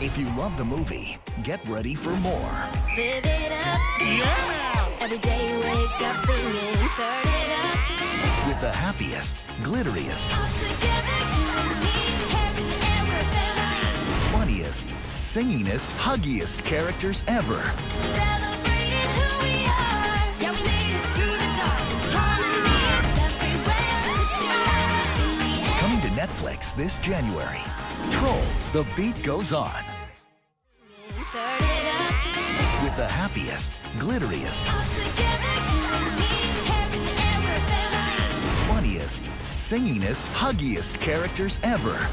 If you love the movie, get ready for more. Live it up. Yeah! Every day you wake up singing, turn it up. With the happiest, glitteriest, All together, you and me, heaven and we're family. funniest, singingest, huggiest characters ever. Celebrating who we are. Yeah, we made it through the dark. Harmony is everywhere. Put your hand in the air. Coming to Netflix this January. Trolls, The Beat Goes On. We're family. funniest, singingest, huggiest characters ever.